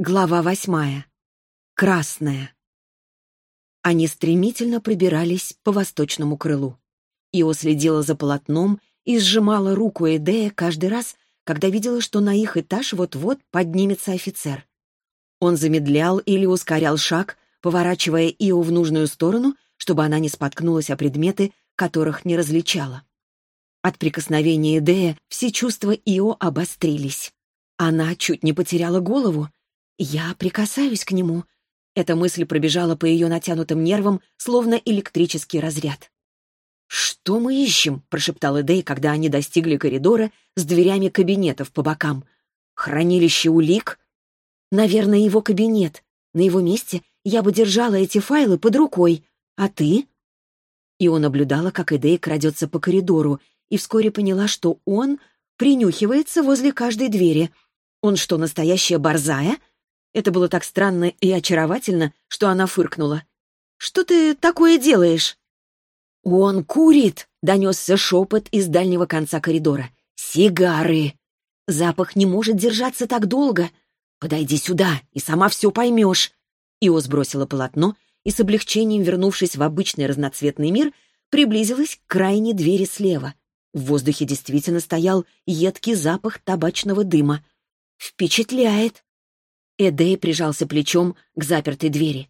Глава восьмая. Красная. Они стремительно пробирались по восточному крылу. Ио следила за полотном и сжимала руку Эдея каждый раз, когда видела, что на их этаж вот-вот поднимется офицер. Он замедлял или ускорял шаг, поворачивая Ио в нужную сторону, чтобы она не споткнулась о предметы, которых не различала. От прикосновения Эдея все чувства Ио обострились. Она чуть не потеряла голову, «Я прикасаюсь к нему». Эта мысль пробежала по ее натянутым нервам, словно электрический разряд. «Что мы ищем?» — прошептал Эдей, когда они достигли коридора с дверями кабинетов по бокам. «Хранилище улик?» «Наверное, его кабинет. На его месте я бы держала эти файлы под рукой. А ты?» И он наблюдала, как Эдей крадется по коридору, и вскоре поняла, что он принюхивается возле каждой двери. Он что, настоящая борзая? Это было так странно и очаровательно, что она фыркнула. «Что ты такое делаешь?» «Он курит!» — донесся шепот из дальнего конца коридора. «Сигары!» «Запах не может держаться так долго!» «Подойди сюда, и сама все поймешь!» Ио сбросила полотно и, с облегчением вернувшись в обычный разноцветный мир, приблизилась к крайней двери слева. В воздухе действительно стоял едкий запах табачного дыма. «Впечатляет!» Эдей прижался плечом к запертой двери.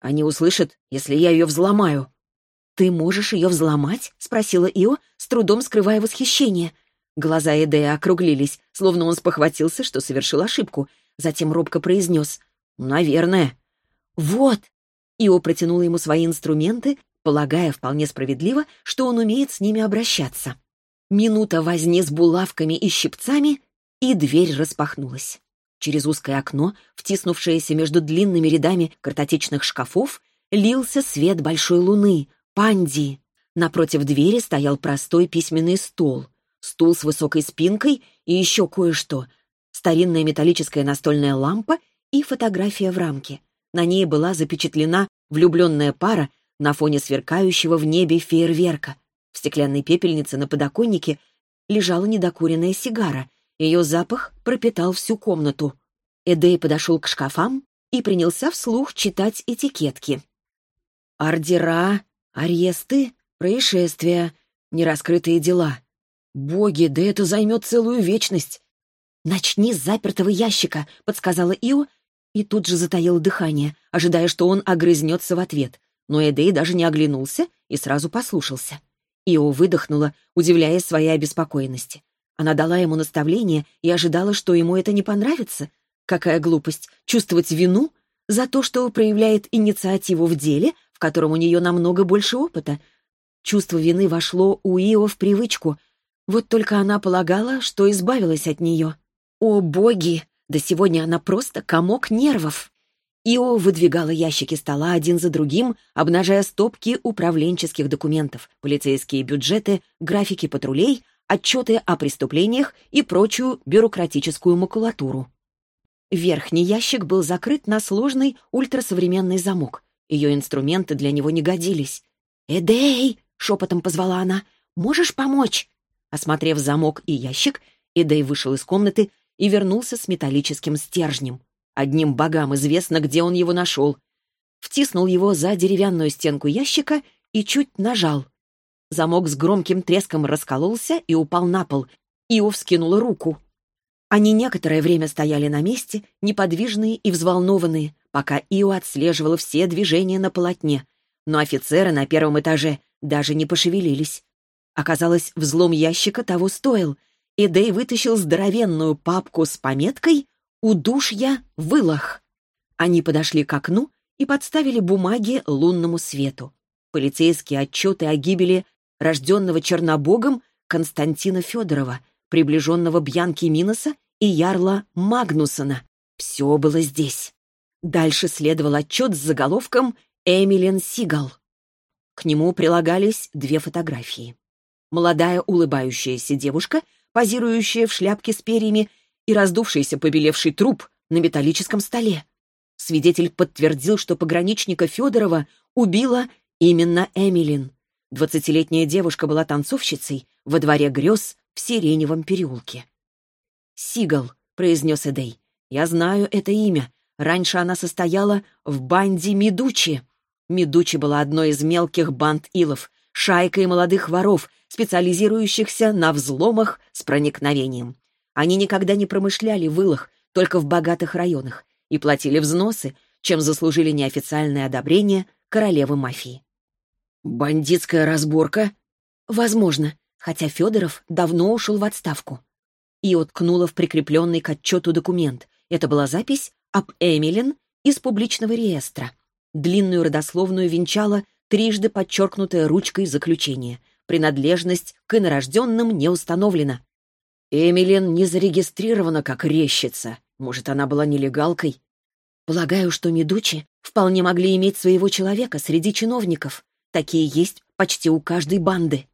«Они услышат, если я ее взломаю». «Ты можешь ее взломать?» — спросила Ио, с трудом скрывая восхищение. Глаза Эдея округлились, словно он спохватился, что совершил ошибку. Затем робко произнес «Наверное». «Вот!» Ио протянула ему свои инструменты, полагая вполне справедливо, что он умеет с ними обращаться. Минута возни с булавками и щипцами, и дверь распахнулась. Через узкое окно, втиснувшееся между длинными рядами картотечных шкафов, лился свет большой луны, панди. Напротив двери стоял простой письменный стол, стул с высокой спинкой и еще кое-что. Старинная металлическая настольная лампа и фотография в рамке. На ней была запечатлена влюбленная пара на фоне сверкающего в небе фейерверка. В стеклянной пепельнице на подоконнике лежала недокуренная сигара, ее запах пропитал всю комнату. Эдей подошел к шкафам и принялся вслух читать этикетки. Ордера, аресты, происшествия, нераскрытые дела. Боги, да это займет целую вечность. «Начни с запертого ящика», — подсказала Ио, и тут же затаил дыхание, ожидая, что он огрызнется в ответ. Но Эдей даже не оглянулся и сразу послушался. Ио выдохнула, удивляясь своей обеспокоенности. Она дала ему наставление и ожидала, что ему это не понравится. Какая глупость — чувствовать вину за то, что проявляет инициативу в деле, в котором у нее намного больше опыта. Чувство вины вошло у Ио в привычку. Вот только она полагала, что избавилась от нее. О, боги! Да сегодня она просто комок нервов. Ио выдвигала ящики стола один за другим, обнажая стопки управленческих документов, полицейские бюджеты, графики патрулей — отчеты о преступлениях и прочую бюрократическую макулатуру. Верхний ящик был закрыт на сложный ультрасовременный замок. Ее инструменты для него не годились. «Эдей!» — шепотом позвала она. «Можешь помочь?» Осмотрев замок и ящик, Эдей вышел из комнаты и вернулся с металлическим стержнем. Одним богам известно, где он его нашел. Втиснул его за деревянную стенку ящика и чуть нажал. Замок с громким треском раскололся и упал на пол. Ио вскинула руку. Они некоторое время стояли на месте, неподвижные и взволнованные, пока Ио отслеживала все движения на полотне. Но офицеры на первом этаже даже не пошевелились. Оказалось, взлом ящика того стоил, и Дэй вытащил здоровенную папку с пометкой «Удушья вылах». Они подошли к окну и подставили бумаги лунному свету. Полицейские отчеты о гибели рожденного Чернобогом Константина Федорова, приближенного Бьянки Миноса и Ярла Магнусона. Все было здесь. Дальше следовал отчет с заголовком «Эмилен Сигал». К нему прилагались две фотографии. Молодая улыбающаяся девушка, позирующая в шляпке с перьями, и раздувшийся побелевший труп на металлическом столе. Свидетель подтвердил, что пограничника Федорова убила именно Эмилин. Двадцатилетняя девушка была танцовщицей во дворе грез в Сиреневом переулке. «Сигал», — произнес Эдей, Я знаю это имя. Раньше она состояла в банде Медучи. Медучи была одной из мелких банд илов, шайкой молодых воров, специализирующихся на взломах с проникновением. Они никогда не промышляли в илах, только в богатых районах, и платили взносы, чем заслужили неофициальное одобрение королевы мафии. «Бандитская разборка?» «Возможно, хотя Федоров давно ушел в отставку». И уткнула в прикрепленный к отчету документ. Это была запись об Эмилин из публичного реестра. Длинную родословную венчала трижды подчеркнутая ручкой заключение. Принадлежность к инорожденным не установлена. Эмилин не зарегистрирована как резчица. Может, она была нелегалкой? Полагаю, что Медучи вполне могли иметь своего человека среди чиновников. Такие есть почти у каждой банды.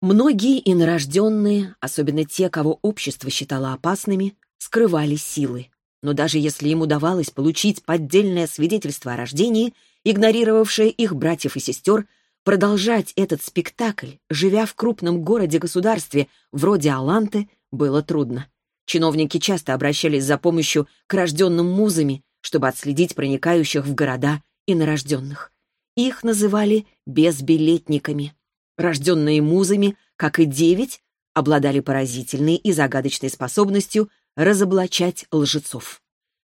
Многие инорожденные, особенно те, кого общество считало опасными, скрывали силы. Но даже если им удавалось получить поддельное свидетельство о рождении, игнорировавшее их братьев и сестер, продолжать этот спектакль, живя в крупном городе-государстве вроде Аланты, было трудно. Чиновники часто обращались за помощью к рожденным музами, чтобы отследить проникающих в города инорожденных. Их называли безбилетниками. Рожденные музами, как и девять, обладали поразительной и загадочной способностью разоблачать лжецов.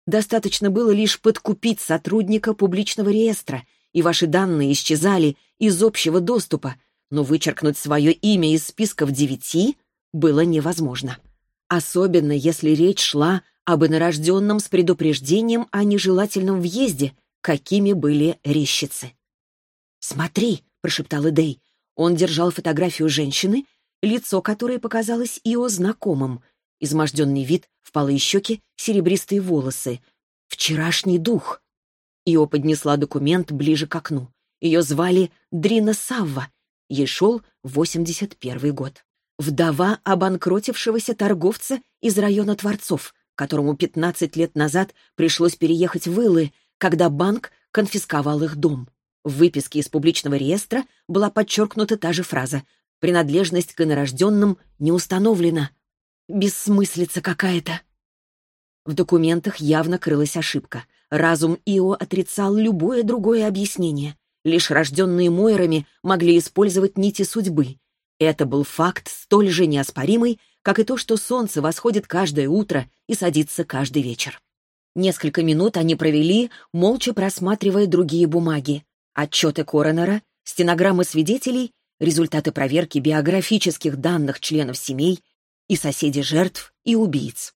Достаточно было лишь подкупить сотрудника публичного реестра, и ваши данные исчезали из общего доступа, но вычеркнуть свое имя из списков девяти было невозможно. Особенно если речь шла об инорожденном с предупреждением о нежелательном въезде, какими были резчицы. «Смотри», — прошептал Эдей. Он держал фотографию женщины, лицо которой показалось Ио знакомым. Изможденный вид, впалые щеки, серебристые волосы. «Вчерашний дух». Ио поднесла документ ближе к окну. Ее звали Дрина Савва. Ей шел 81 год. Вдова обанкротившегося торговца из района Творцов, которому 15 лет назад пришлось переехать в Илы, когда банк конфисковал их дом. В выписке из публичного реестра была подчеркнута та же фраза «Принадлежность к инорожденным не установлена». Бессмыслица какая-то. В документах явно крылась ошибка. Разум Ио отрицал любое другое объяснение. Лишь рожденные Мойрами могли использовать нити судьбы. Это был факт столь же неоспоримый, как и то, что солнце восходит каждое утро и садится каждый вечер. Несколько минут они провели, молча просматривая другие бумаги. Отчеты коронера, стенограммы свидетелей, результаты проверки биографических данных членов семей и соседей жертв и убийц.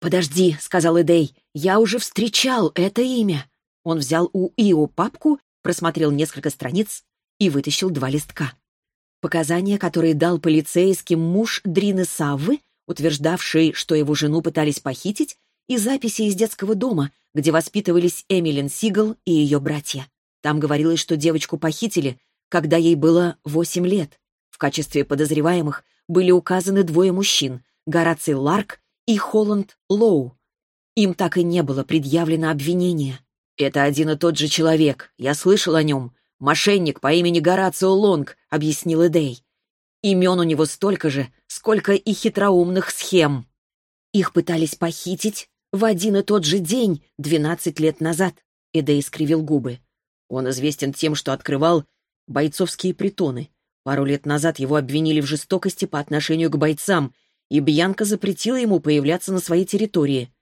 «Подожди», — сказал Эдей, — «я уже встречал это имя». Он взял у Ио папку, просмотрел несколько страниц и вытащил два листка. Показания, которые дал полицейским муж Дрины Саввы, утверждавший, что его жену пытались похитить, и записи из детского дома, где воспитывались Эмилин Сигал и ее братья. Там говорилось, что девочку похитили, когда ей было восемь лет. В качестве подозреваемых были указаны двое мужчин — Гораций Ларк и Холланд Лоу. Им так и не было предъявлено обвинение. «Это один и тот же человек, я слышал о нем. Мошенник по имени Горацио Лонг», — объяснил Эдей. Имен у него столько же, сколько и хитроумных схем. Их пытались похитить в один и тот же день, двенадцать лет назад. Эдей скривил губы. Он известен тем, что открывал бойцовские притоны. Пару лет назад его обвинили в жестокости по отношению к бойцам, и Бьянка запретила ему появляться на своей территории.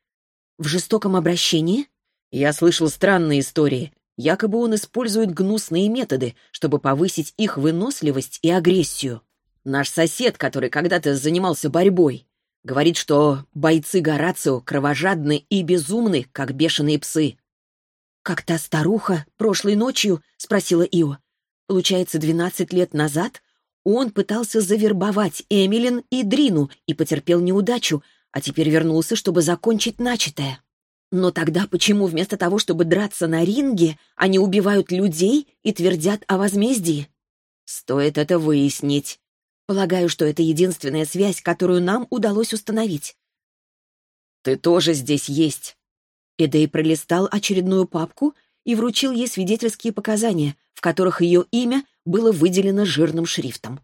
В жестоком обращении? Я слышал странные истории. Якобы он использует гнусные методы, чтобы повысить их выносливость и агрессию. Наш сосед, который когда-то занимался борьбой, говорит, что бойцы Горацио кровожадны и безумны, как бешеные псы. «Как та старуха прошлой ночью?» — спросила Ио. «Получается, двенадцать лет назад он пытался завербовать Эмилин и Дрину и потерпел неудачу, а теперь вернулся, чтобы закончить начатое. Но тогда почему вместо того, чтобы драться на ринге, они убивают людей и твердят о возмездии? Стоит это выяснить. Полагаю, что это единственная связь, которую нам удалось установить. «Ты тоже здесь есть», Эдей пролистал очередную папку и вручил ей свидетельские показания, в которых ее имя было выделено жирным шрифтом.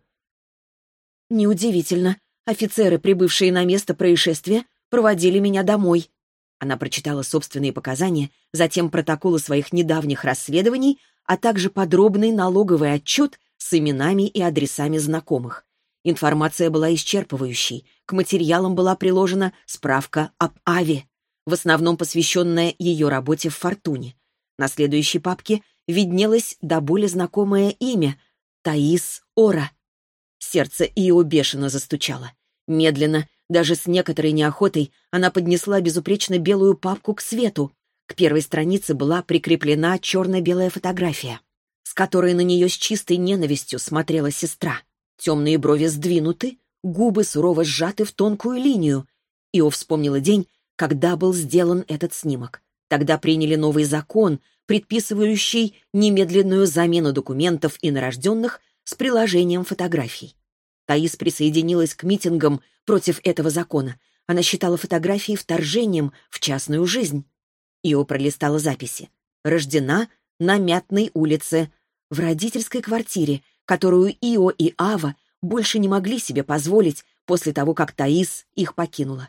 Неудивительно. Офицеры, прибывшие на место происшествия, проводили меня домой. Она прочитала собственные показания, затем протоколы своих недавних расследований, а также подробный налоговый отчет с именами и адресами знакомых. Информация была исчерпывающей. К материалам была приложена справка об Аве, в основном посвященная ее работе в «Фортуне». На следующей папке виднелось до боли знакомое имя — Таис Ора. Сердце Ио бешено застучало. Медленно, даже с некоторой неохотой, она поднесла безупречно белую папку к свету. К первой странице была прикреплена черно-белая фотография, с которой на нее с чистой ненавистью смотрела сестра. Темные брови сдвинуты, губы сурово сжаты в тонкую линию. Ио вспомнила день, когда был сделан этот снимок. Тогда приняли новый закон, предписывающий немедленную замену документов инорожденных с приложением фотографий. Таис присоединилась к митингам против этого закона. Она считала фотографии вторжением в частную жизнь. Ио пролистала записи. Рождена на Мятной улице, в родительской квартире, которую Ио и Ава больше не могли себе позволить после того, как Таис их покинула.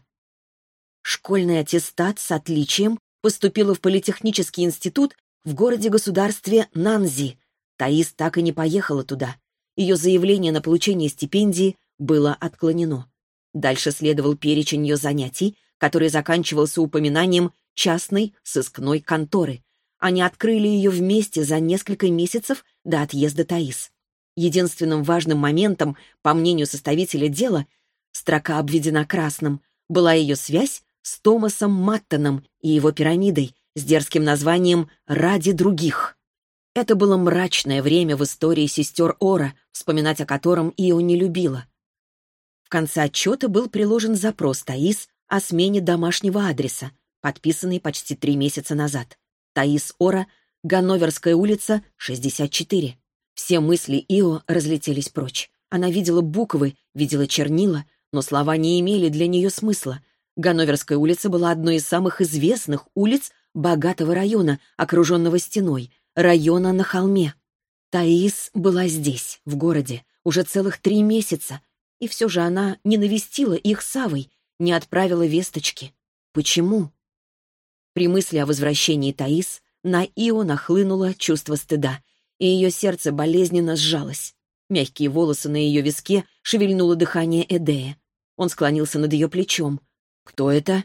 Школьный аттестат с отличием поступила в Политехнический институт в городе-государстве Нанзи. Таис так и не поехала туда. Ее заявление на получение стипендии было отклонено. Дальше следовал перечень ее занятий, который заканчивался упоминанием частной сыскной конторы. Они открыли ее вместе за несколько месяцев до отъезда Таис. Единственным важным моментом, по мнению составителя дела, строка обведена красным, была ее связь с Томасом Маттоном и его пирамидой с дерзким названием «Ради других». Это было мрачное время в истории сестер Ора, вспоминать о котором Ио не любила. В конце отчета был приложен запрос Таис о смене домашнего адреса, подписанный почти три месяца назад. Таис Ора, Ганноверская улица, 64. Все мысли Ио разлетелись прочь. Она видела буквы, видела чернила, но слова не имели для нее смысла. Ганноверская улица была одной из самых известных улиц богатого района, окруженного стеной, района на холме. Таис была здесь, в городе, уже целых три месяца, и все же она не навестила их с Авой, не отправила весточки. Почему? При мысли о возвращении Таис на Ио нахлынуло чувство стыда, и ее сердце болезненно сжалось. Мягкие волосы на ее виске шевельнуло дыхание Эдея. Он склонился над ее плечом. «Кто это?»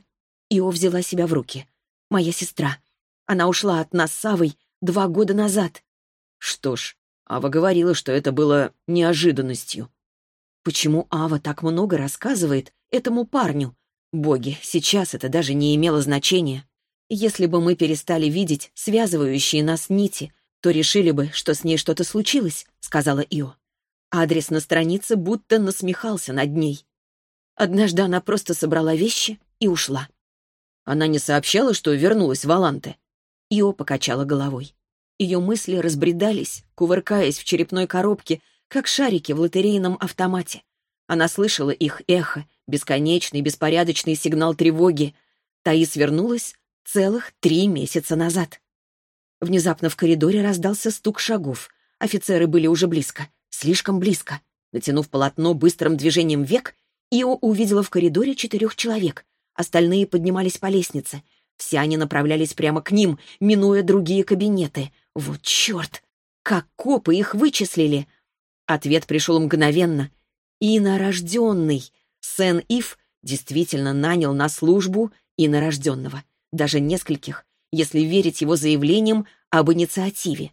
Ио взяла себя в руки. «Моя сестра. Она ушла от нас с Авой два года назад». «Что ж, Ава говорила, что это было неожиданностью». «Почему Ава так много рассказывает этому парню? Боги, сейчас это даже не имело значения. Если бы мы перестали видеть связывающие нас нити, то решили бы, что с ней что-то случилось», — сказала Ио. Адрес на странице будто насмехался над ней. Однажды она просто собрала вещи и ушла. Она не сообщала, что вернулась в Аланте. Ио покачала головой. Ее мысли разбредались, кувыркаясь в черепной коробке, как шарики в лотерейном автомате. Она слышала их эхо, бесконечный, беспорядочный сигнал тревоги. Таис вернулась целых три месяца назад. Внезапно в коридоре раздался стук шагов. Офицеры были уже близко, слишком близко. Натянув полотно быстрым движением век, Ио увидела в коридоре четырех человек. Остальные поднимались по лестнице. Все они направлялись прямо к ним, минуя другие кабинеты. Вот черт! Как копы их вычислили! Ответ пришел мгновенно. Инорожденный. Сен-Ив действительно нанял на службу инорожденного. Даже нескольких, если верить его заявлениям об инициативе.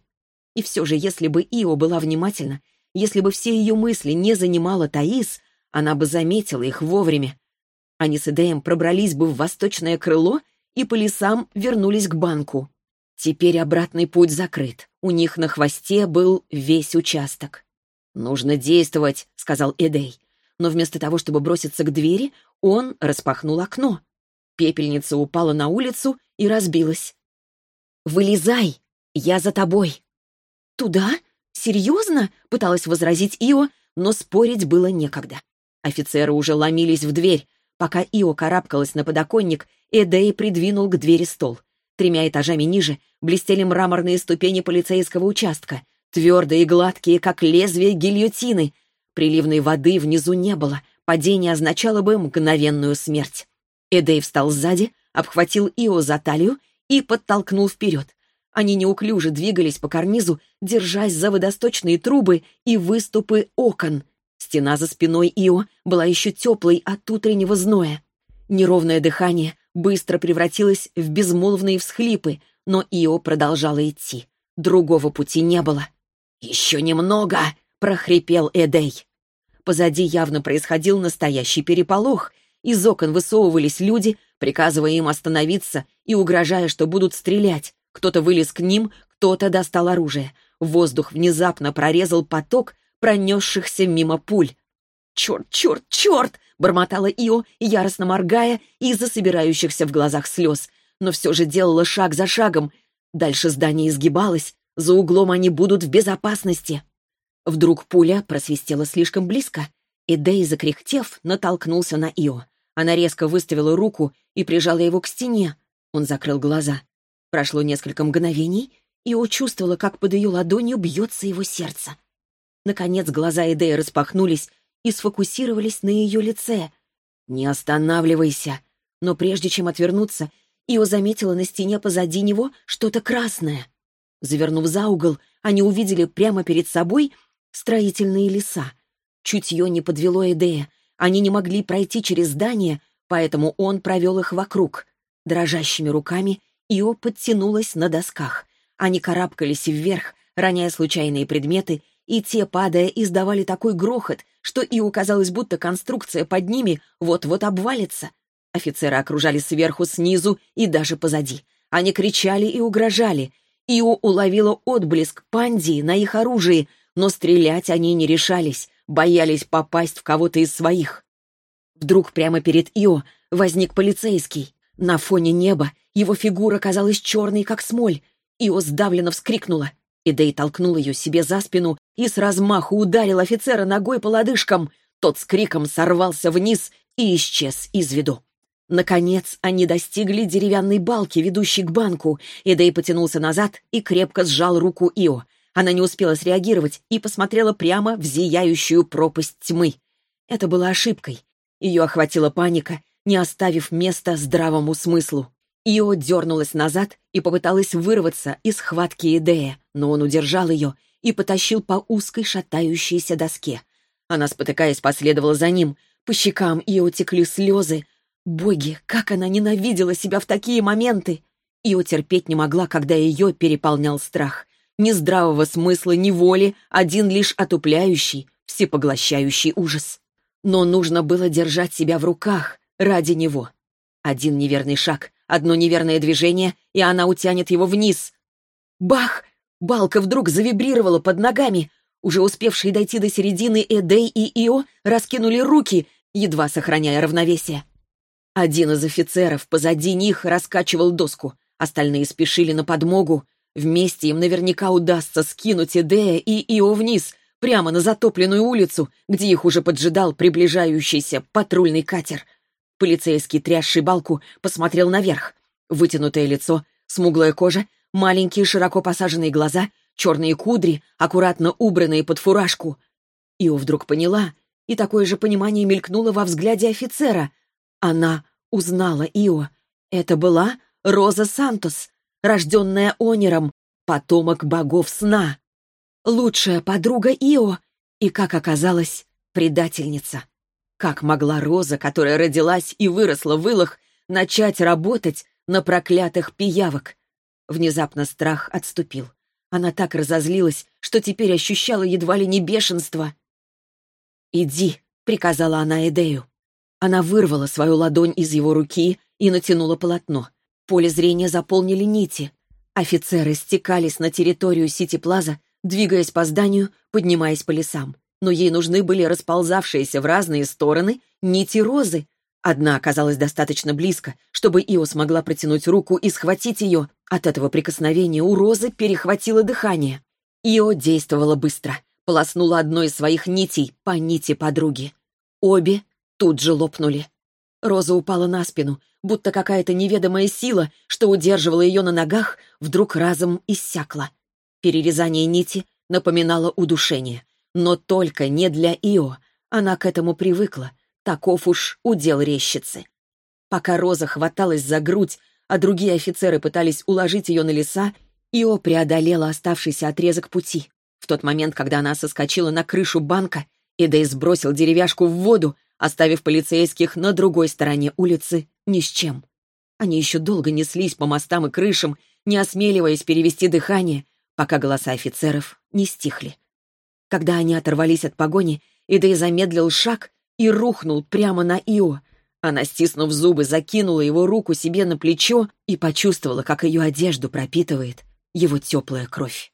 И все же, если бы Ио была внимательна, если бы все ее мысли не занимала Таис, она бы заметила их вовремя. Они с Эдеем пробрались бы в восточное крыло и по лесам вернулись к банку. Теперь обратный путь закрыт. У них на хвосте был весь участок. «Нужно действовать», — сказал Эдей. Но вместо того, чтобы броситься к двери, он распахнул окно. Пепельница упала на улицу и разбилась. «Вылезай! Я за тобой!» «Туда? Серьезно?» — пыталась возразить Ио, но спорить было некогда. Офицеры уже ломились в дверь. Пока Ио карабкалась на подоконник, Эдей придвинул к двери стол. Тремя этажами ниже блестели мраморные ступени полицейского участка, твердые и гладкие, как лезвие гильотины. Приливной воды внизу не было, падение означало бы мгновенную смерть. Эдей встал сзади, обхватил Ио за талию и подтолкнул вперед. Они неуклюже двигались по карнизу, держась за водосточные трубы и выступы окон. Стена за спиной Ио была еще теплой от утреннего зноя. Неровное дыхание быстро превратилось в безмолвные всхлипы, но Ио продолжала идти. Другого пути не было. «Еще немного!» — прохрипел Эдей. Позади явно происходил настоящий переполох. Из окон высовывались люди, приказывая им остановиться и угрожая, что будут стрелять. Кто-то вылез к ним, кто-то достал оружие. Воздух внезапно прорезал поток пронесшихся мимо пуль. «Черт, черт, черт!» — бормотала Ио, яростно моргая из-за собирающихся в глазах слез. Но все же делала шаг за шагом. Дальше здание изгибалось. За углом они будут в безопасности. Вдруг пуля просвистела слишком близко, и Дэй, закряхтев, натолкнулся на Ио. Она резко выставила руку и прижала его к стене. Он закрыл глаза. Прошло несколько мгновений, и О чувствовала, как под ее ладонью бьется его сердце. Наконец глаза Эдеи распахнулись и сфокусировались на ее лице. «Не останавливайся!» Но прежде чем отвернуться, Ио заметила на стене позади него что-то красное. Завернув за угол, они увидели прямо перед собой строительные леса. Чутье не подвело Эдея. Они не могли пройти через здание, поэтому он провел их вокруг. Дрожащими руками Ио подтянулась на досках. Они карабкались вверх, роняя случайные предметы, и те, падая, издавали такой грохот, что Ио казалось, будто конструкция под ними вот-вот обвалится. Офицеры окружали сверху, снизу и даже позади. Они кричали и угрожали. Ио уловила отблеск пандии на их оружии, но стрелять они не решались, боялись попасть в кого-то из своих. Вдруг прямо перед Ио возник полицейский. На фоне неба его фигура казалась черной, как смоль. Ио сдавленно вскрикнула. Идей толкнул ее себе за спину и с размаху ударил офицера ногой по лодыжкам. Тот с криком сорвался вниз и исчез из виду. Наконец они достигли деревянной балки, ведущей к банку. Идей потянулся назад и крепко сжал руку Ио. Она не успела среагировать и посмотрела прямо в зияющую пропасть тьмы. Это была ошибкой. Ее охватила паника, не оставив места здравому смыслу. Ио дернулась назад и попыталась вырваться из схватки Идея, но он удержал ее и потащил по узкой шатающейся доске. Она, спотыкаясь, последовала за ним. По щекам Ио текли слезы. Боги, как она ненавидела себя в такие моменты! Ио терпеть не могла, когда ее переполнял страх. Ни здравого смысла, ни воли, один лишь отупляющий, всепоглощающий ужас. Но нужно было держать себя в руках ради него. Один неверный шаг, одно неверное движение, и она утянет его вниз. Бах! Балка вдруг завибрировала под ногами. Уже успевшие дойти до середины Эдей и Ио раскинули руки, едва сохраняя равновесие. Один из офицеров позади них раскачивал доску. Остальные спешили на подмогу. Вместе им наверняка удастся скинуть Эдея и Ио вниз, прямо на затопленную улицу, где их уже поджидал приближающийся патрульный катер. Полицейский, трясший балку, посмотрел наверх. Вытянутое лицо, смуглая кожа, маленькие широко посаженные глаза, черные кудри, аккуратно убранные под фуражку. Ио вдруг поняла, и такое же понимание мелькнуло во взгляде офицера. Она узнала Ио. Это была Роза Сантос, рожденная Онером, потомок богов сна. Лучшая подруга Ио и, как оказалось, предательница. Как могла Роза, которая родилась и выросла в Илах, начать работать на проклятых пиявок? Внезапно страх отступил. Она так разозлилась, что теперь ощущала едва ли не бешенство. «Иди», — приказала она Эдею. Она вырвала свою ладонь из его руки и натянула полотно. Поле зрения заполнили нити. Офицеры стекались на территорию Сити-Плаза, двигаясь по зданию, поднимаясь по лесам но ей нужны были расползавшиеся в разные стороны нити розы. Одна оказалась достаточно близко, чтобы Ио смогла протянуть руку и схватить ее. От этого прикосновения у розы перехватило дыхание. Ио действовала быстро, полоснула одной из своих нитей по нити подруги. Обе тут же лопнули. Роза упала на спину, будто какая-то неведомая сила, что удерживала ее на ногах, вдруг разом иссякла. Перерезание нити напоминало удушение — но только не для Ио. Она к этому привыкла. Таков уж удел резчицы. Пока Роза хваталась за грудь, а другие офицеры пытались уложить ее на леса, Ио преодолела оставшийся отрезок пути. В тот момент, когда она соскочила на крышу банка, Идей сбросил деревяшку в воду, оставив полицейских на другой стороне улицы ни с чем. Они еще долго неслись по мостам и крышам, не осмеливаясь перевести дыхание, пока голоса офицеров не стихли. Когда они оторвались от погони, Идей замедлил шаг и рухнул прямо на Ио. Она, стиснув зубы, закинула его руку себе на плечо и почувствовала, как ее одежду пропитывает его теплая кровь.